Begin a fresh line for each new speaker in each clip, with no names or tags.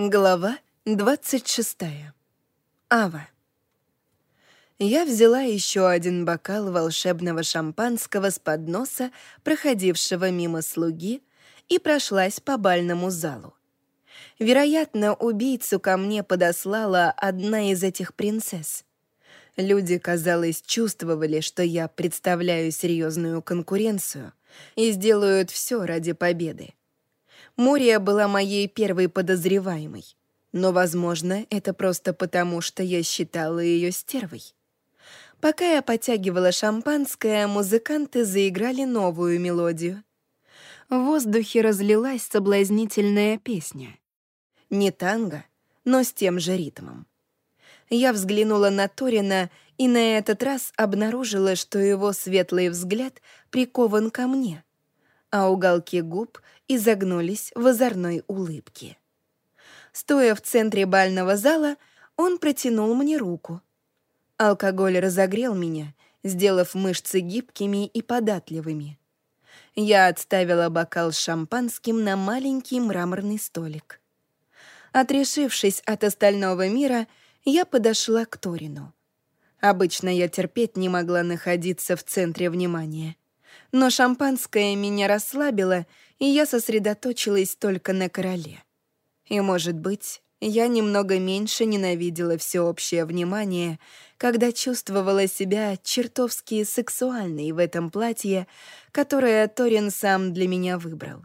Глава 26. Ава. Я взяла еще один бокал волшебного шампанского с подноса, проходившего мимо слуги, и прошлась по бальному залу. Вероятно, убийцу ко мне подослала одна из этих принцесс. Люди, казалось, чувствовали, что я представляю серьезную конкуренцию и сделают все ради победы. Мурия была моей первой подозреваемой. Но, возможно, это просто потому, что я считала ее стервой. Пока я потягивала шампанское, музыканты заиграли новую мелодию. В воздухе разлилась соблазнительная песня. Не танго, но с тем же ритмом. Я взглянула на Торина и на этот раз обнаружила, что его светлый взгляд прикован ко мне — а уголки губ изогнулись в озорной улыбке. Стоя в центре бального зала, он протянул мне руку. Алкоголь разогрел меня, сделав мышцы гибкими и податливыми. Я отставила бокал с шампанским на маленький мраморный столик. Отрешившись от остального мира, я подошла к Торину. Обычно я терпеть не могла находиться в центре внимания — но шампанское меня расслабило, и я сосредоточилась только на короле. И, может быть, я немного меньше ненавидела всеобщее внимание, когда чувствовала себя чертовски сексуальной в этом платье, которое Торин сам для меня выбрал.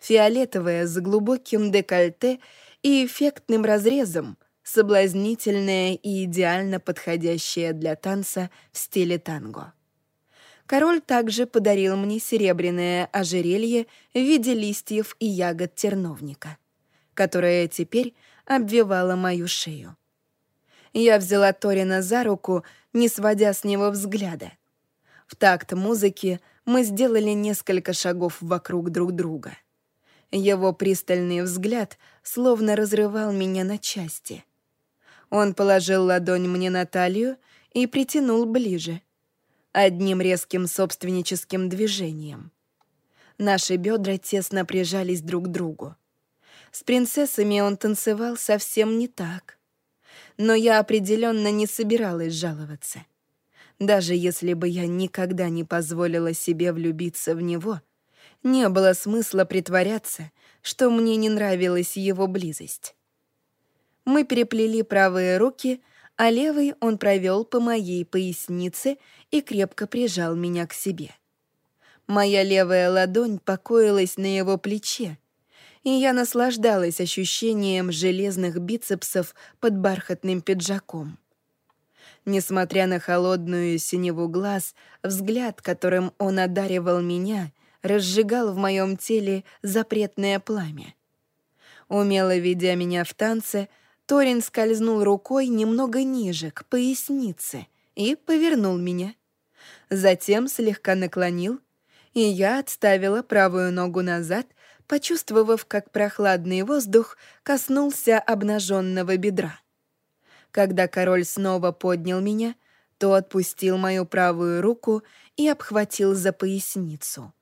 Фиолетовое с глубоким декольте и эффектным разрезом, соблазнительное и идеально подходящее для танца в стиле танго. Король также подарил мне серебряное ожерелье в виде листьев и ягод терновника, которое теперь обвивало мою шею. Я взяла Торина за руку, не сводя с него взгляда. В такт музыки мы сделали несколько шагов вокруг друг друга. Его пристальный взгляд словно разрывал меня на части. Он положил ладонь мне на талию и притянул ближе — одним резким собственническим движением. Наши бедра тесно прижались друг к другу. С принцессами он танцевал совсем не так. Но я определенно не собиралась жаловаться. Даже если бы я никогда не позволила себе влюбиться в него, не было смысла притворяться, что мне не нравилась его близость. Мы переплели правые руки — а левый он провел по моей пояснице и крепко прижал меня к себе. Моя левая ладонь покоилась на его плече, и я наслаждалась ощущением железных бицепсов под бархатным пиджаком. Несмотря на холодную синеву глаз, взгляд, которым он одаривал меня, разжигал в моем теле запретное пламя. Умело ведя меня в танце, Торин скользнул рукой немного ниже, к пояснице, и повернул меня. Затем слегка наклонил, и я отставила правую ногу назад, почувствовав, как прохладный воздух коснулся обнаженного бедра. Когда король снова поднял меня, то отпустил мою правую руку и обхватил за поясницу.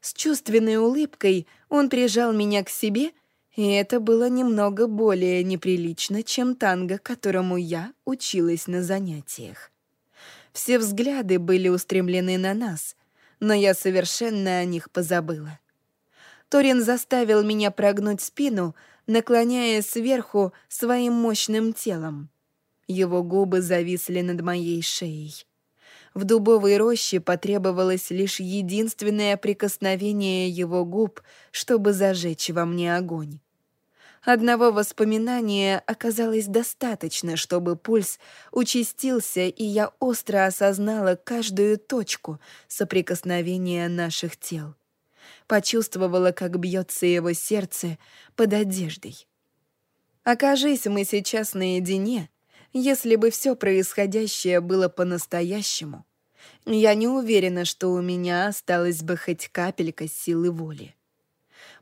С чувственной улыбкой он прижал меня к себе — и это было немного более неприлично, чем танго, которому я училась на занятиях. Все взгляды были устремлены на нас, но я совершенно о них позабыла. Торин заставил меня прогнуть спину, наклоняя сверху своим мощным телом. Его губы зависли над моей шеей. В дубовой роще потребовалось лишь единственное прикосновение его губ, чтобы зажечь во мне огонь. Одного воспоминания оказалось достаточно, чтобы пульс участился, и я остро осознала каждую точку соприкосновения наших тел. Почувствовала, как бьется его сердце под одеждой. Окажись мы сейчас наедине, если бы все происходящее было по-настоящему, я не уверена, что у меня осталась бы хоть капелька силы воли.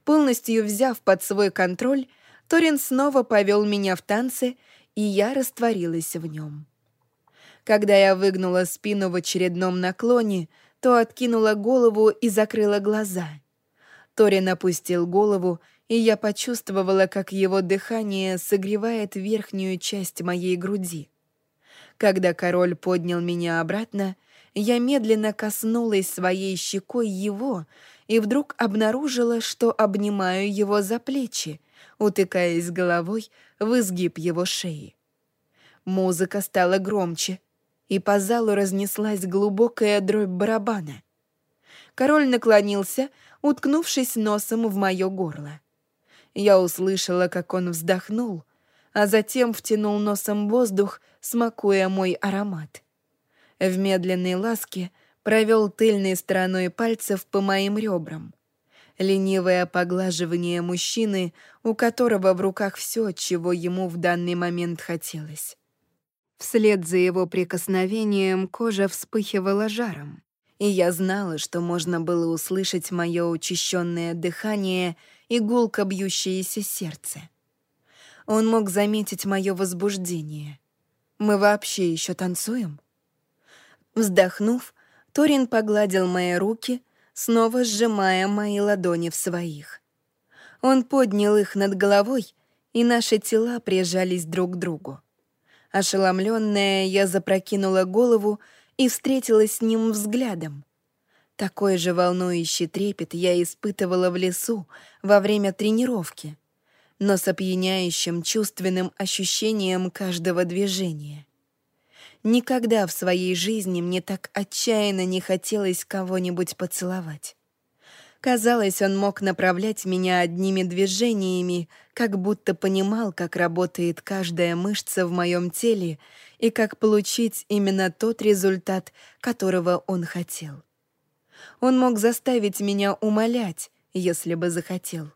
Полностью взяв под свой контроль, Торин снова повел меня в танцы, и я растворилась в нем. Когда я выгнула спину в очередном наклоне, то откинула голову и закрыла глаза. Торин опустил голову и я почувствовала, как его дыхание согревает верхнюю часть моей груди. Когда король поднял меня обратно, я медленно коснулась своей щекой его и вдруг обнаружила, что обнимаю его за плечи, утыкаясь головой в изгиб его шеи. Музыка стала громче, и по залу разнеслась глубокая дробь барабана. Король наклонился, уткнувшись носом в мое горло. Я услышала, как он вздохнул, а затем втянул носом воздух, смакуя мой аромат. В медленной ласке провел тыльной стороной пальцев по моим ребрам. Ленивое поглаживание мужчины, у которого в руках все, чего ему в данный момент хотелось. Вслед за его прикосновением кожа вспыхивала жаром, и я знала, что можно было услышать мое учащенное дыхание и гулко бьющееся сердце. Он мог заметить мое возбуждение. Мы вообще еще танцуем? Вздохнув, Торин погладил мои руки, снова сжимая мои ладони в своих. Он поднял их над головой, и наши тела прижались друг к другу. Ошеломленная, я запрокинула голову и встретилась с ним взглядом. Такой же волнующий трепет я испытывала в лесу во время тренировки, но с опьяняющим чувственным ощущением каждого движения. Никогда в своей жизни мне так отчаянно не хотелось кого-нибудь поцеловать. Казалось, он мог направлять меня одними движениями, как будто понимал, как работает каждая мышца в моем теле и как получить именно тот результат, которого он хотел. Он мог заставить меня умолять, если бы захотел.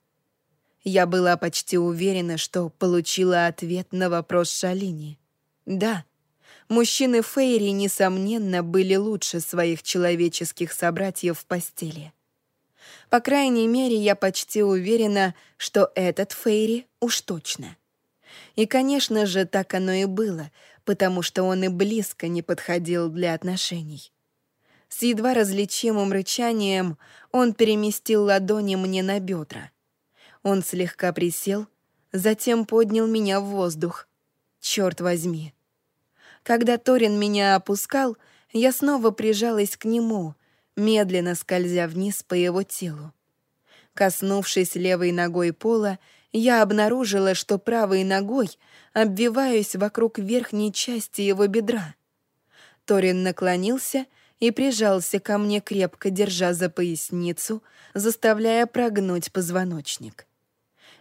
Я была почти уверена, что получила ответ на вопрос Шалини. Да, мужчины Фейри, несомненно, были лучше своих человеческих собратьев в постели. По крайней мере, я почти уверена, что этот Фейри уж точно. И, конечно же, так оно и было, потому что он и близко не подходил для отношений. С едва различимым рычанием он переместил ладони мне на бедра. Он слегка присел, затем поднял меня в воздух. Черт возьми. Когда Торин меня опускал, я снова прижалась к нему, медленно скользя вниз по его телу. Коснувшись левой ногой пола, я обнаружила, что правой ногой обвиваюсь вокруг верхней части его бедра. Торин наклонился и прижался ко мне, крепко держа за поясницу, заставляя прогнуть позвоночник.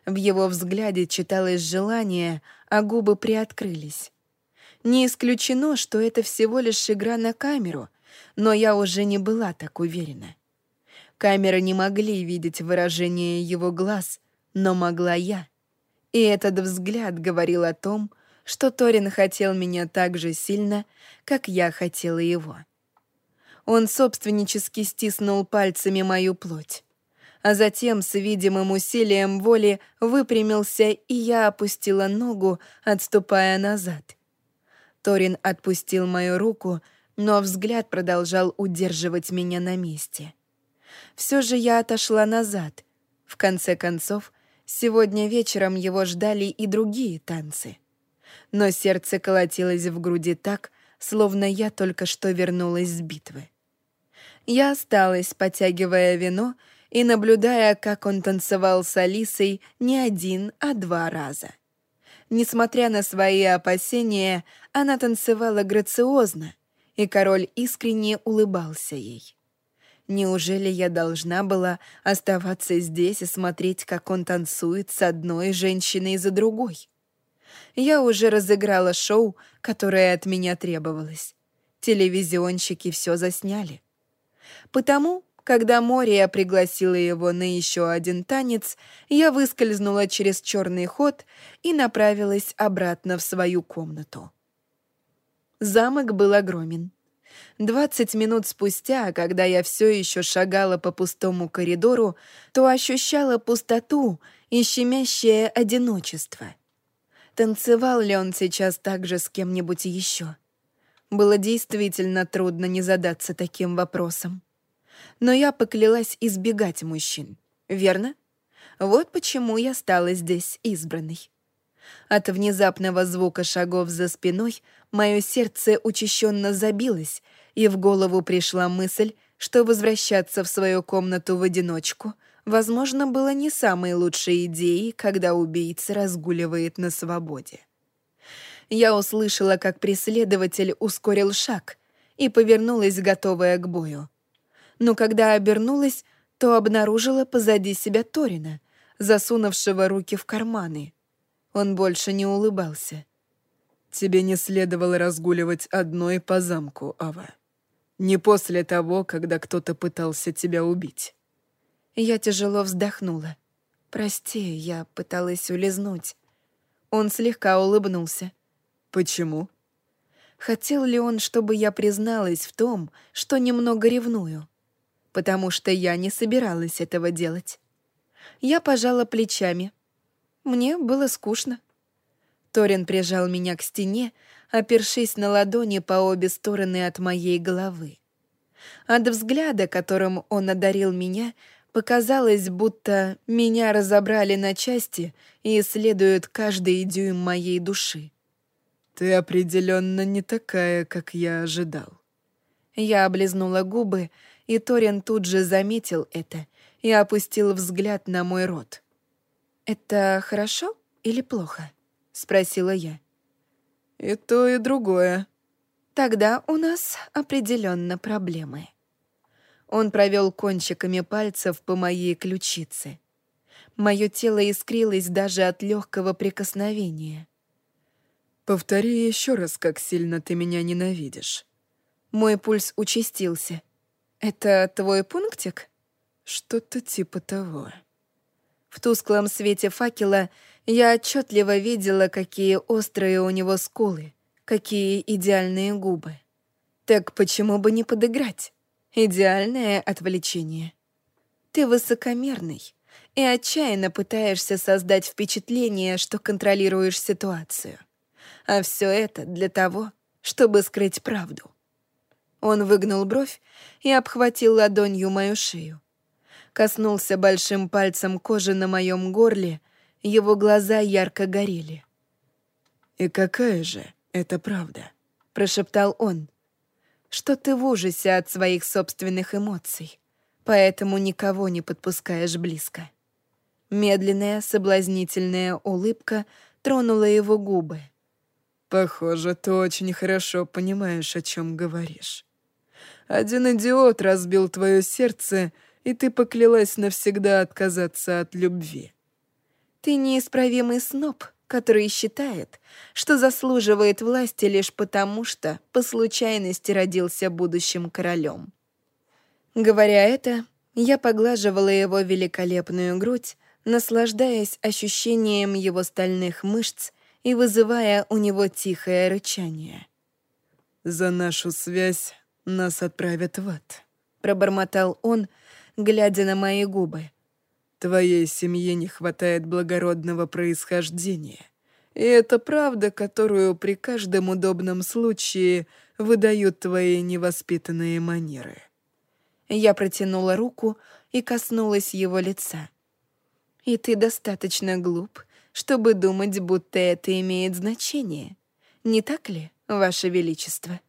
В его взгляде читалось желание, а губы приоткрылись. Не исключено, что это всего лишь игра на камеру — но я уже не была так уверена. Камеры не могли видеть выражение его глаз, но могла я. И этот взгляд говорил о том, что Торин хотел меня так же сильно, как я хотела его. Он собственнически стиснул пальцами мою плоть, а затем с видимым усилием воли выпрямился, и я опустила ногу, отступая назад. Торин отпустил мою руку, но взгляд продолжал удерживать меня на месте. Все же я отошла назад. В конце концов, сегодня вечером его ждали и другие танцы. Но сердце колотилось в груди так, словно я только что вернулась с битвы. Я осталась, потягивая вино и наблюдая, как он танцевал с Алисой не один, а два раза. Несмотря на свои опасения, она танцевала грациозно, и король искренне улыбался ей. Неужели я должна была оставаться здесь и смотреть, как он танцует с одной женщиной за другой? Я уже разыграла шоу, которое от меня требовалось. Телевизионщики все засняли. Потому, когда Мория пригласила его на еще один танец, я выскользнула через черный ход и направилась обратно в свою комнату. Замок был огромен. Двадцать минут спустя, когда я все еще шагала по пустому коридору, то ощущала пустоту и щемящее одиночество. Танцевал ли он сейчас так же с кем-нибудь еще? Было действительно трудно не задаться таким вопросом. Но я поклялась избегать мужчин, верно? Вот почему я стала здесь избранной. От внезапного звука шагов за спиной мое сердце учащенно забилось, и в голову пришла мысль, что возвращаться в свою комнату в одиночку, возможно, было не самой лучшей идеей, когда убийца разгуливает на свободе. Я услышала, как преследователь ускорил шаг и повернулась, готовая к бою. Но когда обернулась, то обнаружила позади себя Торина, засунувшего руки в карманы. Он больше не улыбался.
«Тебе не следовало разгуливать одной по замку, Ава. Не после того, когда кто-то пытался тебя убить».
Я тяжело вздохнула. «Прости, я пыталась улизнуть». Он слегка улыбнулся.
«Почему?»
Хотел ли он, чтобы я призналась в том, что немного ревную? Потому что я не собиралась этого делать. Я пожала плечами. Мне было скучно. Торин прижал меня к стене, опершись на ладони по обе стороны от моей головы. От взгляда, которым он одарил меня, показалось, будто меня разобрали на части и исследуют каждый дюйм моей души.
«Ты определенно не такая, как я ожидал».
Я облизнула губы, и Торин тут же заметил это и опустил взгляд на мой рот. «Это хорошо или плохо?» — спросила я.
«И то, и другое».
«Тогда у нас определенно проблемы». Он провел кончиками пальцев по моей ключице. Мое тело искрилось даже от легкого прикосновения.
«Повтори еще раз, как сильно ты меня ненавидишь».
Мой пульс участился. «Это твой пунктик?»
«Что-то типа того».
В тусклом свете факела я отчетливо видела, какие острые у него скулы, какие идеальные губы. Так почему бы не подыграть? Идеальное отвлечение. Ты высокомерный и отчаянно пытаешься создать впечатление, что контролируешь ситуацию. А все это для того, чтобы скрыть правду. Он выгнул бровь и обхватил ладонью мою шею коснулся большим пальцем кожи на моем горле, его глаза ярко горели.
«И какая же это правда?»
— прошептал он. «Что ты в ужасе от своих собственных эмоций, поэтому никого не подпускаешь близко». Медленная, соблазнительная улыбка тронула его губы.
«Похоже, ты очень хорошо понимаешь, о чем говоришь. Один идиот разбил твое сердце — и ты поклялась навсегда отказаться от любви.
Ты неисправимый сноб, который считает, что заслуживает власти лишь потому, что по случайности родился будущим королем. Говоря это, я поглаживала его великолепную грудь, наслаждаясь ощущением его стальных мышц и вызывая у него тихое рычание.
«За нашу связь нас отправят в ад», —
пробормотал он, глядя на мои губы.
«Твоей семье не хватает благородного происхождения. И это правда, которую при каждом удобном случае выдают твои невоспитанные манеры».
Я протянула руку и коснулась его лица. «И ты достаточно глуп, чтобы думать, будто это имеет значение. Не так ли, Ваше Величество?»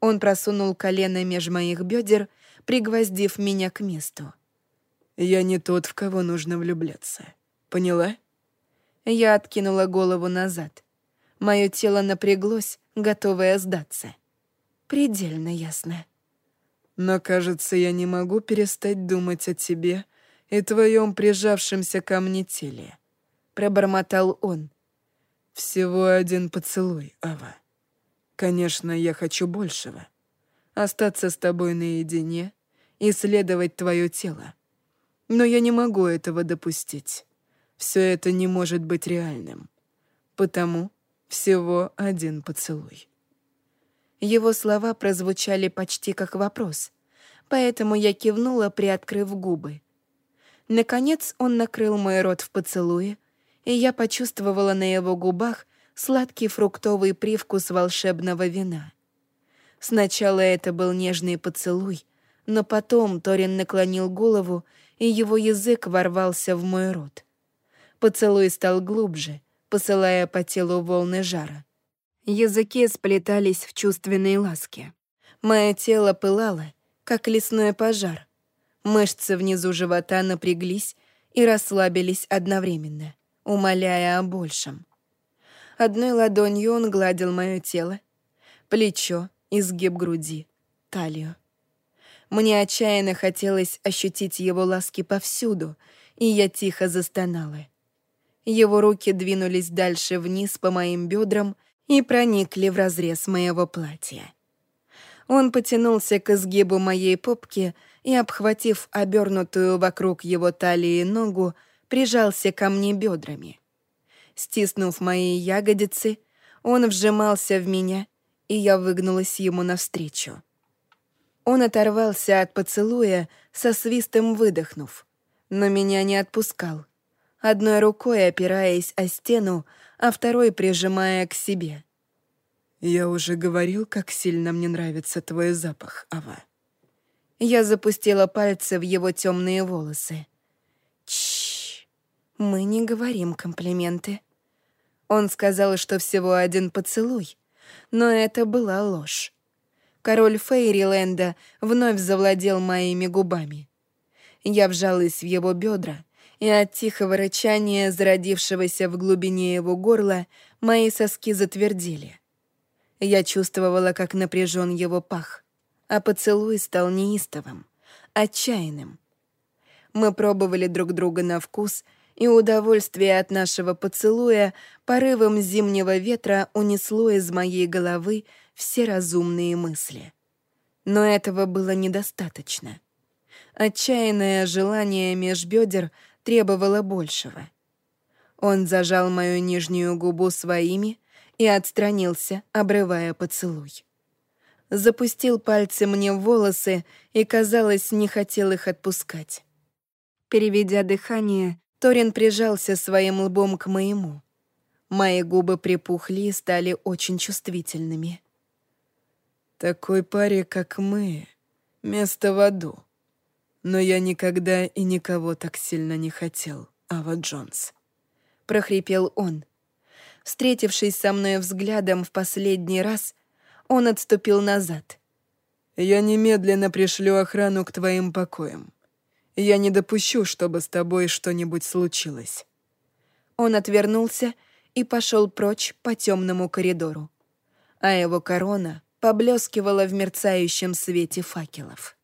Он просунул колено меж моих бедер пригвоздив меня к месту.
«Я не тот, в кого нужно влюбляться. Поняла?»
Я откинула голову назад. Мое тело напряглось, готовое сдаться. Предельно ясно.
«Но, кажется, я не могу перестать думать о тебе и твоем прижавшемся ко мне теле», — пробормотал он. «Всего один поцелуй, Ава. Конечно, я хочу большего. Остаться с тобой наедине исследовать твое тело. Но я не могу этого допустить. Все это не может быть реальным. Потому всего один поцелуй.
Его слова прозвучали почти как вопрос, поэтому я кивнула, приоткрыв губы. Наконец он накрыл мой рот в поцелуе, и я почувствовала на его губах сладкий фруктовый привкус волшебного вина. Сначала это был нежный поцелуй — но потом Торин наклонил голову и его язык ворвался в мой рот. Поцелуй стал глубже, посылая по телу волны жара. Языки сплетались в чувственной ласке. Мое тело пылало, как лесной пожар. Мышцы внизу живота напряглись и расслабились одновременно, умоляя о большем. Одной ладонью он гладил мое тело, плечо, изгиб груди, талию. Мне отчаянно хотелось ощутить его ласки повсюду, и я тихо застонала. Его руки двинулись дальше вниз по моим бедрам и проникли в разрез моего платья. Он потянулся к изгибу моей попки и, обхватив обернутую вокруг его талии ногу, прижался ко мне бедрами. Стиснув мои ягодицы, он вжимался в меня, и я выгнулась ему навстречу. Он оторвался от поцелуя, со свистом выдохнув, но меня не отпускал, одной рукой опираясь о стену, а второй прижимая к себе.
«Я уже говорил, как сильно мне нравится твой запах, Ава».
Я запустила пальцы в его темные волосы. Чш, мы не говорим комплименты. Он сказал, что всего один поцелуй, но это была ложь. Король Фейриленда вновь завладел моими губами. Я вжалась в его бедра, и от тихого рычания, зародившегося в глубине его горла, мои соски затвердели. Я чувствовала, как напряжен его пах, а поцелуй стал неистовым, отчаянным. Мы пробовали друг друга на вкус, и удовольствие от нашего поцелуя порывом зимнего ветра унесло из моей головы все разумные мысли. Но этого было недостаточно. Отчаянное желание меж бедер требовало большего. Он зажал мою нижнюю губу своими и отстранился, обрывая поцелуй. Запустил пальцы мне в волосы и, казалось, не хотел их отпускать. Переведя дыхание, Торин прижался своим лбом к моему. Мои губы припухли и стали очень чувствительными.
«Такой паре, как мы, место в аду. Но я никогда и никого так сильно не хотел, Ава Джонс», —
прохрипел он. Встретившись со мной взглядом в последний раз, он отступил назад.
«Я немедленно пришлю охрану к твоим покоям. Я не допущу, чтобы с тобой что-нибудь случилось».
Он отвернулся и пошел прочь по темному коридору, а его корона поблескивала в мерцающем свете факелов.